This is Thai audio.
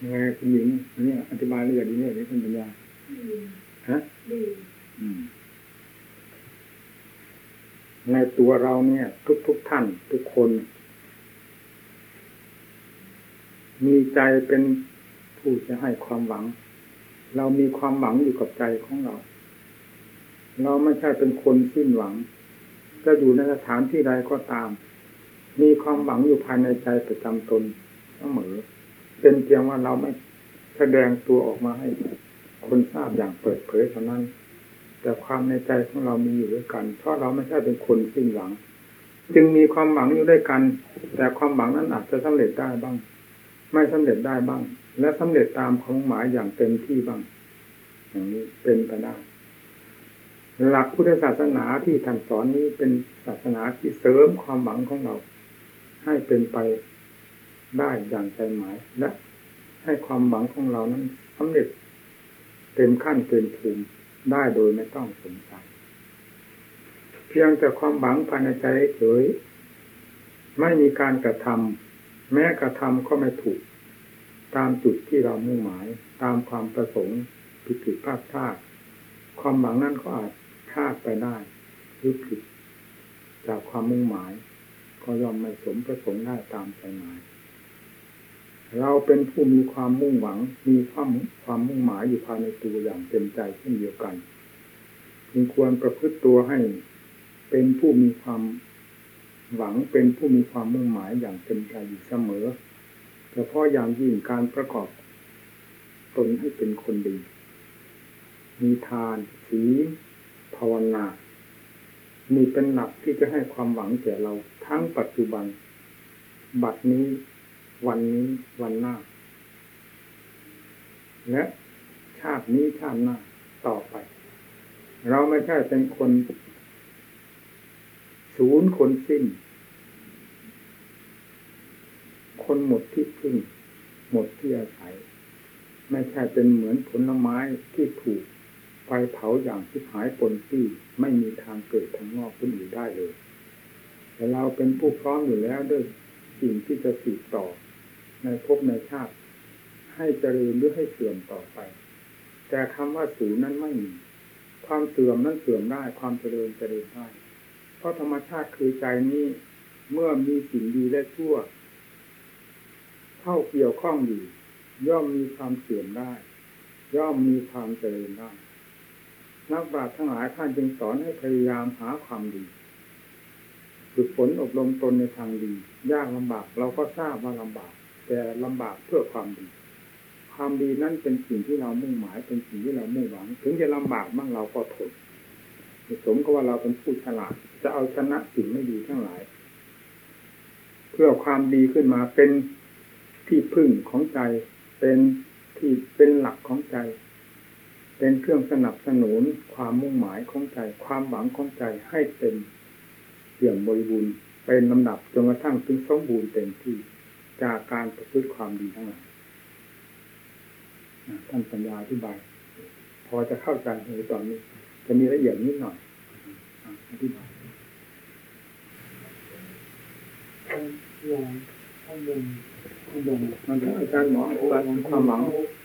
ยังไงคุณหญิงอันนี้อธิบายละเอียดดีเนี่ยนี่คุณปัญญาดีฮะดีอืมในตัวเราเนี่ย ทุกทุกๆท่าน ทุกคน มีใจเป็นผู้จะให้ความหวัง เรามีความหวังอยู่กับใจของเรา เราไม่ใช่เป็นคนสิ้นหวัง จะอยู่ในสถานที่ใดก็ตาม มีความหวังอยู่ภายในใจประจำตนเสมอ เป็นเพียงว่าเราไม่แสดงตัวออกมาให้ คนทราบอย่างเปิดเผยเท่านั้น แต่ความในใจของเรามีอยู่ด้วยกัน เพราะเราไม่ใช่เป็นคนสิ้นหวัง จึงมีความหวังอยู่ด้วยกัน แต่ความหวังนั้นอาจจะสำเร็จได้บ้าง ไม่สำเร็จได้บ้าง และสำเร็จตามความหมายอย่างเต็มที่บ้าง อย่างนี้เป็นไปได้หลักพุทธศาสนาที่ท่านสอนนี้เป็นศาสนาที่เสริมความหวังของเรา ให้เป็นไป ได้อย่างใจหมาย และให้ความหวังของเรานั้นสำเร็จเต็มขั้นเต็มภูมิได้โดยไม่ต้องสงสัยเพียงแต่ความหวังภายในใจเฉยไม่มีการกระทำแม้กระทำก็ไม่ถูก ตามจุดที่เรามุ่งหมาย ตามความประสงค์ผิดผิดพลาดพลาดความหวังนั้นก็อาจพลาดไปได้หรือผิดจากความมุ่งหมาย ก็ยอมไม่สมประสงค์ได้ตามใจหมาย เราเป็นผู้มีความมุ่งหวัง มีความความมุ่งหมายอยู่ภายในตัวอย่างเต็มใจเช่นเดียวกันจึงควรประพฤติตัวให้ เป็นผู้มีความหวังเป็นผู้มีความมุ่งหมายอย่างเต็มใจอยู่เสมอเฉพาะอย่างยิ่งการประกอบตนให้เป็นคนดี มีทานศีลภาวนา มีเป็นหลักที่จะให้ความหวังแก่เราทั้งปัจจุบัน บัดนี้ วันนี้วันหน้า และชาตินี้ชาติหน้าต่อไป เราไม่ใช่เป็นคนศูนย์คนสิ้น คนหมดที่พึ่ง หมดที่อาศัย ไม่ใช่เป็นเหมือนผลไม้ที่ถูกไฟเผาอย่างที่หายปนปี้ไม่มีทางเกิดทางงอกขึ้นอยู่ได้เลย แต่เราเป็นผู้พร้อมอยู่แล้วด้วยสิ่งที่จะสืบต่อ ในภพในชาติ ให้เจริญหรือให้เสื่อมต่อไป แต่คำว่าศูญนั้นไม่มี ความเสื่อมนั้นเสื่อมได้ ความเจริญเจริญได้ เพราะธรรมชาติคือใจนี้เมื่อมีสิ่งดีและชั่ว เข้าเกี่ยวข้องอยู่ ย่อมมีความเสื่อมได้ ย่อมมีความเจริญได้นักปราชญ์ทั้งหลายท่านจึงสอนให้พยายามหาความดีฝึกฝนอบรมตนในทางดี ยากลำบากเราก็ทราบว่าลำบาก แต่ลำบากเพื่อความดี ความดีนั่นเป็นสิ่งที่เรามุ่งหมาย เป็นสิ่งที่เรามุ่งหวัง ถึงจะลำบากบ้างเราก็ทนสมก็ว่าเราเป็นผู้ฉลาด จะเอาชนะสิ่งไม่ดีทั้งหลาย เพื่อความดีขึ้นมาเป็นที่พึ่งของใจ เป็นที่เป็นหลักของใจ เป็นเครื่องสนับสนุนความมุ่งหมายของใจ ความหวังของใจให้เป็นเปี่ยมบริบูรณ์เป็นลำดับจนกระทั่งถึงสมบูรณ์เต็มที่ จากการประพฤติความดีทั้งหลายอะท่านปัญญาอธิบาย พอจะเข้าใจในตอนนี้ จะมีละเอียดนิดหน่อยอะอธิบายอย่างข้างบนข้างบนมันถึงอาจารย์หมออธิบายถึงความหวังถูกถูกถูก